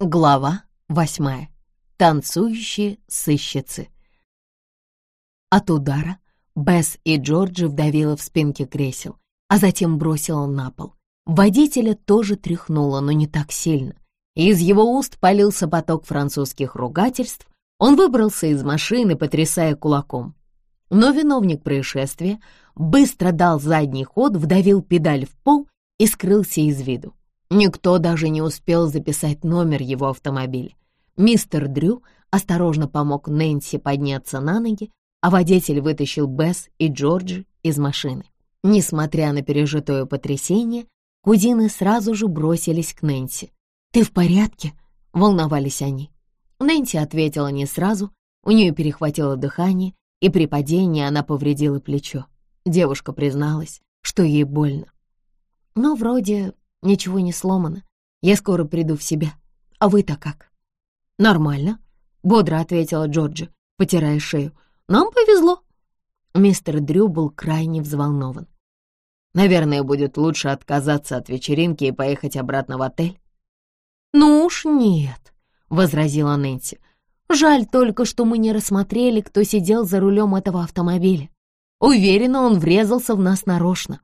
Глава восьмая. Танцующие сыщицы. От удара Бесс и Джорджи вдавила в спинке кресел, а затем бросила на пол. Водителя тоже тряхнуло, но не так сильно. Из его уст полился поток французских ругательств. Он выбрался из машины, потрясая кулаком. Но виновник происшествия быстро дал задний ход, вдавил педаль в пол и скрылся из виду. Никто даже не успел записать номер его автомобиля. Мистер Дрю осторожно помог Нэнси подняться на ноги, а водитель вытащил Бесс и Джорджи из машины. Несмотря на пережитое потрясение, кузины сразу же бросились к Нэнси. «Ты в порядке?» — волновались они. Нэнси ответила не сразу, у нее перехватило дыхание, и при падении она повредила плечо. Девушка призналась, что ей больно. Но вроде Ничего не сломано. Я скоро приду в себя. А вы-то как?» «Нормально», — бодро ответила Джорджи, потирая шею. «Нам повезло». Мистер Дрю был крайне взволнован. «Наверное, будет лучше отказаться от вечеринки и поехать обратно в отель». «Ну уж нет», — возразила Нэнси. «Жаль только, что мы не рассмотрели, кто сидел за рулем этого автомобиля. Уверена, он врезался в нас нарочно».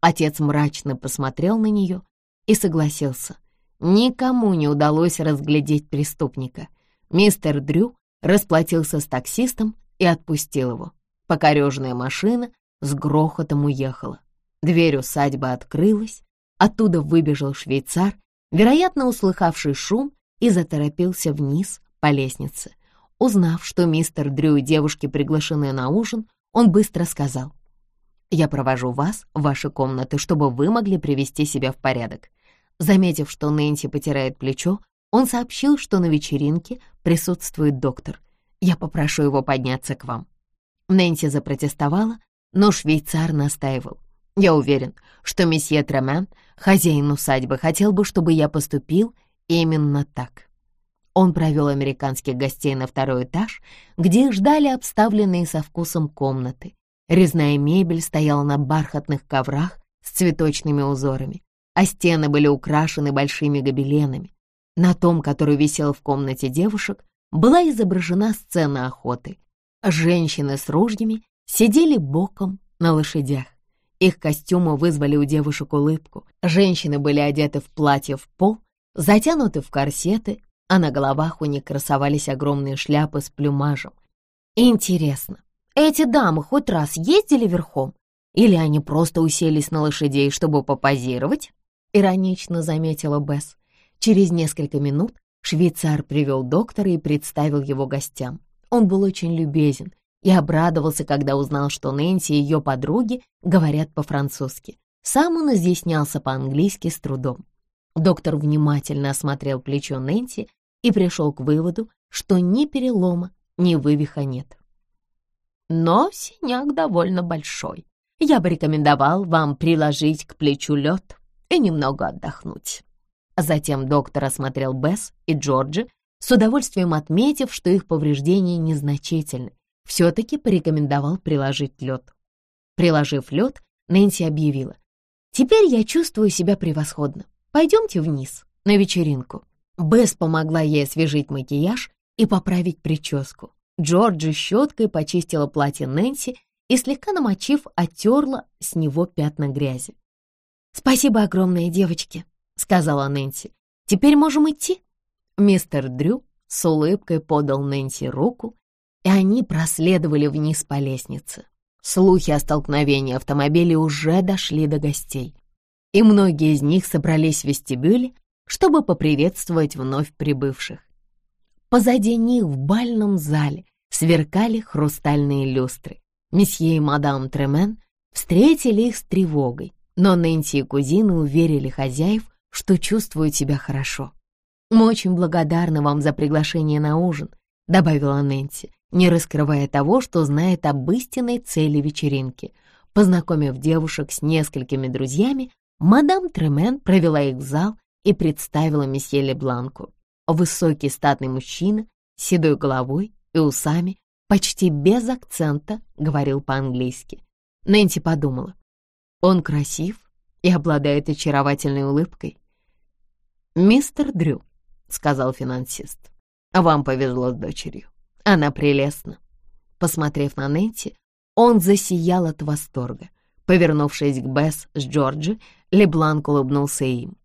Отец мрачно посмотрел на нее и согласился. Никому не удалось разглядеть преступника. Мистер Дрю расплатился с таксистом и отпустил его. Покорежная машина с грохотом уехала. Дверь усадьбы открылась, оттуда выбежал швейцар, вероятно, услыхавший шум, и заторопился вниз по лестнице. Узнав, что мистер Дрю и девушки приглашены на ужин, он быстро сказал — я провожу вас в ваши комнаты, чтобы вы могли привести себя в порядок. Заметив, что Нэнси потирает плечо, он сообщил, что на вечеринке присутствует доктор. Я попрошу его подняться к вам. Нэнси запротестовала, но швейцар настаивал. Я уверен, что месье Тремен, хозяин усадьбы, хотел бы, чтобы я поступил именно так. Он провел американских гостей на второй этаж, где ждали обставленные со вкусом комнаты. Резная мебель стояла на бархатных коврах с цветочными узорами, а стены были украшены большими гобеленами. На том, который висел в комнате девушек, была изображена сцена охоты. Женщины с ружьями сидели боком на лошадях. Их костюмы вызвали у девушек улыбку. Женщины были одеты в платья в пол, затянуты в корсеты, а на головах у них красовались огромные шляпы с плюмажем. Интересно, эти дамы хоть раз ездили верхом? Или они просто уселись на лошадей, чтобы попозировать?» Иронично заметила Бесс. Через несколько минут швейцар привел доктора и представил его гостям. Он был очень любезен и обрадовался, когда узнал, что Нэнси и ее подруги говорят по-французски. Сам он изъяснялся по-английски с трудом. Доктор внимательно осмотрел плечо Нэнси и пришел к выводу, что ни перелома, ни вывиха нет но синяк довольно большой. Я бы рекомендовал вам приложить к плечу лед и немного отдохнуть». Затем доктор осмотрел Бесс и Джорджи, с удовольствием отметив, что их повреждения незначительны. Все-таки порекомендовал приложить лед. Приложив лед, Нэнси объявила. «Теперь я чувствую себя превосходно. Пойдемте вниз, на вечеринку». Бесс помогла ей освежить макияж и поправить прическу. Джорджи щеткой почистила платье Нэнси и, слегка намочив, оттерла с него пятна грязи. «Спасибо огромное, девочки», — сказала Нэнси. «Теперь можем идти?» Мистер Дрю с улыбкой подал Нэнси руку, и они проследовали вниз по лестнице. Слухи о столкновении автомобилей уже дошли до гостей, и многие из них собрались в вестибюле, чтобы поприветствовать вновь прибывших. Позади них в бальном зале сверкали хрустальные люстры. Месье и мадам Тремен встретили их с тревогой, но Нэнси и кузины уверили хозяев, что чувствуют себя хорошо. «Мы очень благодарны вам за приглашение на ужин», — добавила Нэнси, не раскрывая того, что знает об истинной цели вечеринки. Познакомив девушек с несколькими друзьями, мадам Тремен провела их в зал и представила месье Лебланку. Высокий статный мужчина с седой головой и усами, почти без акцента говорил по-английски. Нэнси подумала, он красив и обладает очаровательной улыбкой. «Мистер Дрю», — сказал финансист. «Вам повезло с дочерью. Она прелестна». Посмотрев на Нэнси, он засиял от восторга. Повернувшись к Бесс с Джорджи, Лебланк улыбнулся им.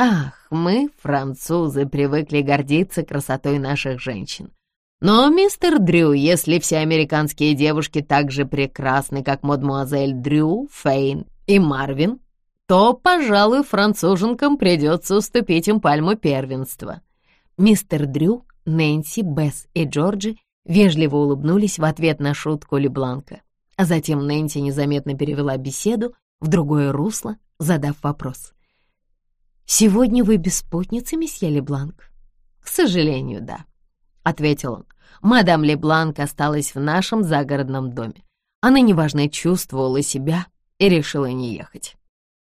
«Ах, мы, французы, привыкли гордиться красотой наших женщин. Но, мистер Дрю, если все американские девушки так же прекрасны, как мадемуазель Дрю, Фейн и Марвин, то, пожалуй, француженкам придется уступить им пальму первенства». Мистер Дрю, Нэнси, Бесс и Джорджи вежливо улыбнулись в ответ на шутку Лебланка. А затем Нэнси незаметно перевела беседу в другое русло, задав вопрос. «Сегодня вы без спутницы, месье Лебланк?» «К сожалению, да», — ответил он. «Мадам Лебланк осталась в нашем загородном доме. Она неважно чувствовала себя и решила не ехать».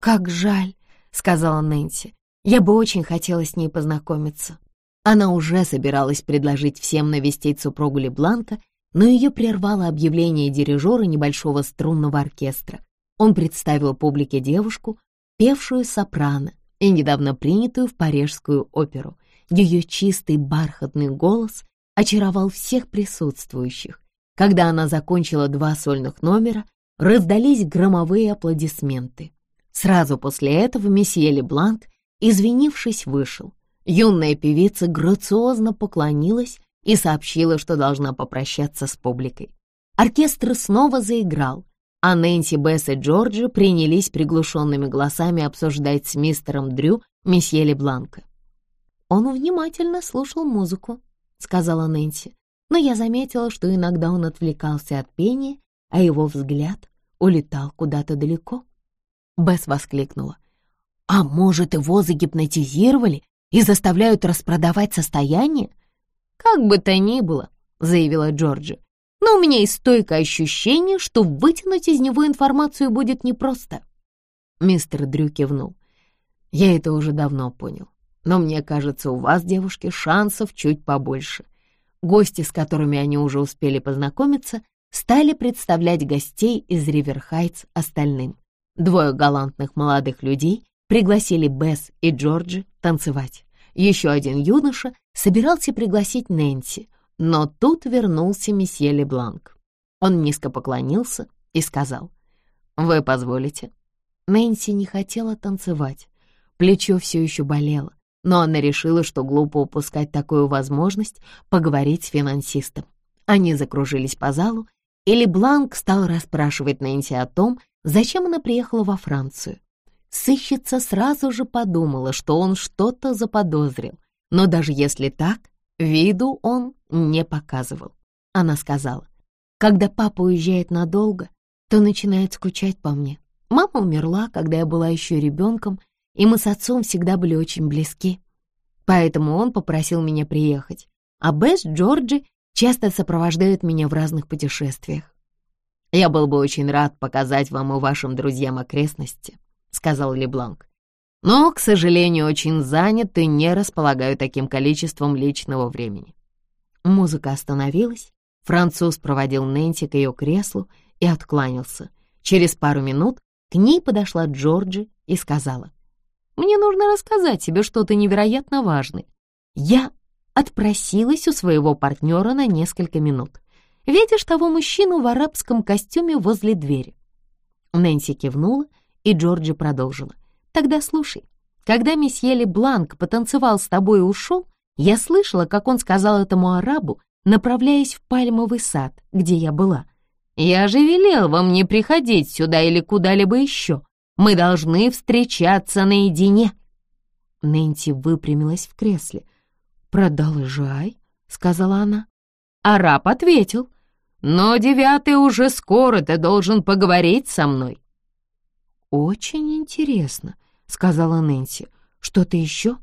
«Как жаль», — сказала Нэнси. «Я бы очень хотела с ней познакомиться». Она уже собиралась предложить всем навестить супругу Лебланка, но ее прервало объявление дирижера небольшого струнного оркестра. Он представил публике девушку, певшую сопрано, и недавно принятую в Парижскую оперу. Ее чистый бархатный голос очаровал всех присутствующих. Когда она закончила два сольных номера, раздались громовые аплодисменты. Сразу после этого месье Лебланк, извинившись, вышел. Юная певица грациозно поклонилась и сообщила, что должна попрощаться с публикой. Оркестр снова заиграл, а Нэнси, Бесс и Джорджи принялись приглушенными голосами обсуждать с мистером Дрю месье Лебланка. «Он внимательно слушал музыку», — сказала Нэнси, но я заметила, что иногда он отвлекался от пения, а его взгляд улетал куда-то далеко. Бесс воскликнула. «А может, его загипнотизировали и заставляют распродавать состояние?» «Как бы то ни было», — заявила Джорджи, но у меня есть стойкое ощущение, что вытянуть из него информацию будет непросто. Мистер Дрю кивнул. Я это уже давно понял. Но мне кажется, у вас, девушки, шансов чуть побольше. Гости, с которыми они уже успели познакомиться, стали представлять гостей из Риверхайтс остальным. Двое галантных молодых людей пригласили Бесс и Джорджи танцевать. Еще один юноша собирался пригласить Нэнси, но тут вернулся месье Лебланк. Он низко поклонился и сказал, «Вы позволите?» Нэнси не хотела танцевать. Плечо все еще болело, но она решила, что глупо упускать такую возможность поговорить с финансистом. Они закружились по залу, и Лебланк стал расспрашивать Нэнси о том, зачем она приехала во Францию. Сыщица сразу же подумала, что он что-то заподозрил, но даже если так, Виду он не показывал. Она сказала, когда папа уезжает надолго, то начинает скучать по мне. Мама умерла, когда я была еще ребенком, и мы с отцом всегда были очень близки. Поэтому он попросил меня приехать, а Бэс Джорджи часто сопровождают меня в разных путешествиях. «Я был бы очень рад показать вам и вашим друзьям окрестности», — сказал Лебланк но, к сожалению, очень занят и не располагаю таким количеством личного времени. Музыка остановилась, француз проводил Нэнси к ее креслу и откланялся. Через пару минут к ней подошла Джорджи и сказала, «Мне нужно рассказать тебе что-то невероятно важное. Я отпросилась у своего партнера на несколько минут. Видишь того мужчину в арабском костюме возле двери?» Нэнси кивнула, и Джорджи продолжила. Тогда слушай. Когда месье Лебланк потанцевал с тобой и ушел, я слышала, как он сказал этому арабу, направляясь в пальмовый сад, где я была. Я же велел вам не приходить сюда или куда-либо еще. Мы должны встречаться наедине. Нэнси выпрямилась в кресле. «Продолжай», — сказала она. Араб ответил. «Но девятый уже скоро, ты должен поговорить со мной». «Очень интересно», — сказала Нэнси. «Что-то еще?»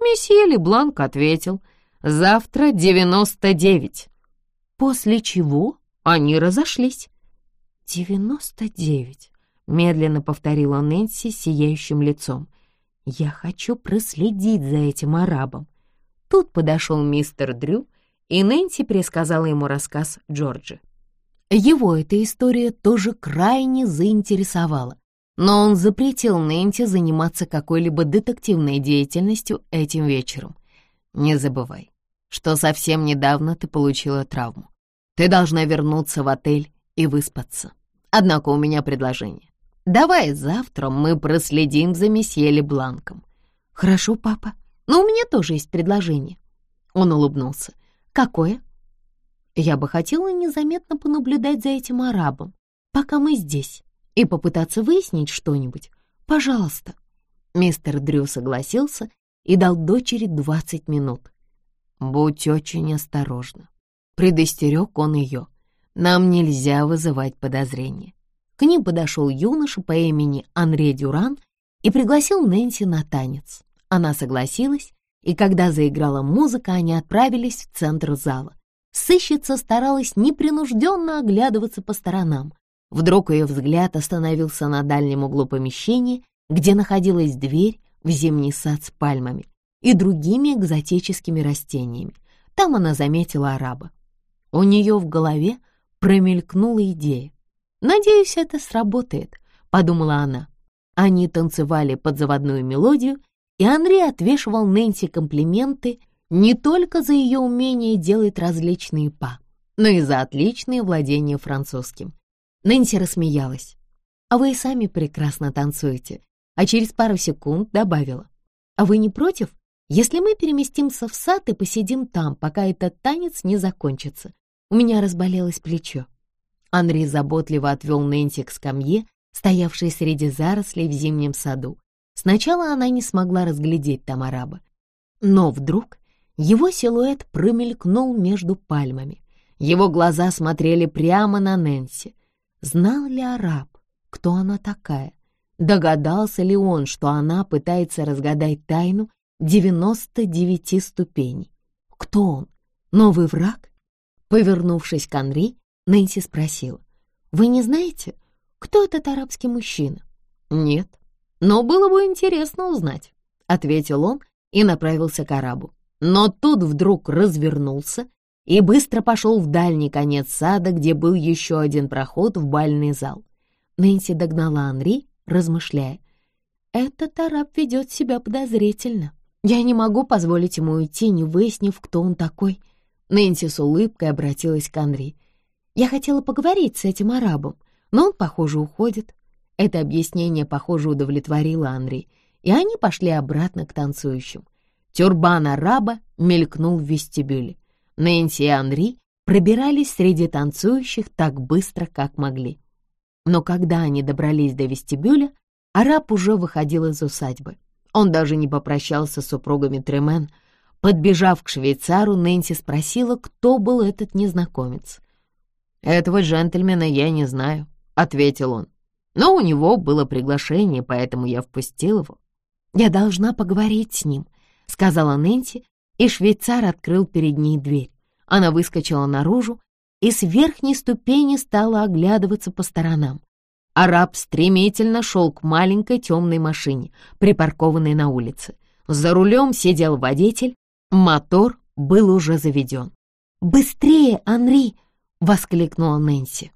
Месье Лебланк ответил. «Завтра девяносто девять». После чего они разошлись. «Девяносто девять», — медленно повторила Нэнси сияющим лицом. «Я хочу проследить за этим арабом». Тут подошел мистер Дрю, и Нэнси пересказала ему рассказ Джорджи. Его эта история тоже крайне заинтересовала но он запретил Нэнти заниматься какой-либо детективной деятельностью этим вечером. Не забывай, что совсем недавно ты получила травму. Ты должна вернуться в отель и выспаться. Однако у меня предложение. Давай завтра мы проследим за месье Лебланком. Хорошо, папа, но у меня тоже есть предложение. Он улыбнулся. Какое? Я бы хотела незаметно понаблюдать за этим арабом, пока мы здесь, и попытаться выяснить что-нибудь. Пожалуйста. Мистер Дрю согласился и дал дочери двадцать минут. «Будь очень осторожна», — предостерег он ее. «Нам нельзя вызывать подозрения». К ним подошел юноша по имени Анре Дюран и пригласил Нэнси на танец. Она согласилась, и когда заиграла музыка, они отправились в центр зала. Сыщица старалась непринужденно оглядываться по сторонам. Вдруг ее взгляд остановился на дальнем углу помещения, где находилась дверь в зимний сад с пальмами и другими экзотическими растениями. Там она заметила араба. У нее в голове промелькнула идея. «Надеюсь, это сработает», — подумала она. Они танцевали под заводную мелодию, и Андрей отвешивал Нэнси комплименты не только за ее умение делать различные па, но и за отличное владение французским. Нэнси рассмеялась. «А вы и сами прекрасно танцуете», а через пару секунд добавила. «А вы не против, если мы переместимся в сад и посидим там, пока этот танец не закончится? У меня разболелось плечо». Андрей заботливо отвел Нэнси к скамье, стоявшей среди зарослей в зимнем саду. Сначала она не смогла разглядеть там араба. Но вдруг его силуэт промелькнул между пальмами. Его глаза смотрели прямо на Нэнси. Знал ли араб, кто она такая? Догадался ли он, что она пытается разгадать тайну 99 ступеней? Кто он? Новый враг? Повернувшись к Анри, Нэнси спросила. «Вы не знаете, кто этот арабский мужчина?» «Нет, но было бы интересно узнать», — ответил он и направился к арабу. Но тут вдруг развернулся и быстро пошел в дальний конец сада, где был еще один проход в бальный зал. Нэнси догнала Анри, размышляя. «Этот араб ведет себя подозрительно. Я не могу позволить ему уйти, не выяснив, кто он такой». Нэнси с улыбкой обратилась к Анри. «Я хотела поговорить с этим арабом, но он, похоже, уходит». Это объяснение, похоже, удовлетворило Анри, и они пошли обратно к танцующим. Тюрбан араба мелькнул в вестибюле. Нэнси и Анри пробирались среди танцующих так быстро, как могли. Но когда они добрались до вестибюля, араб уже выходил из усадьбы. Он даже не попрощался с супругами Тремен. Подбежав к швейцару, Нэнси спросила, кто был этот незнакомец. «Этого джентльмена я не знаю», — ответил он. «Но у него было приглашение, поэтому я впустил его». «Я должна поговорить с ним», — сказала Нэнси, и швейцар открыл перед ней дверь. Она выскочила наружу и с верхней ступени стала оглядываться по сторонам. Араб стремительно шел к маленькой темной машине, припаркованной на улице. За рулем сидел водитель, мотор был уже заведен. «Быстрее, Анри!» — воскликнула Нэнси.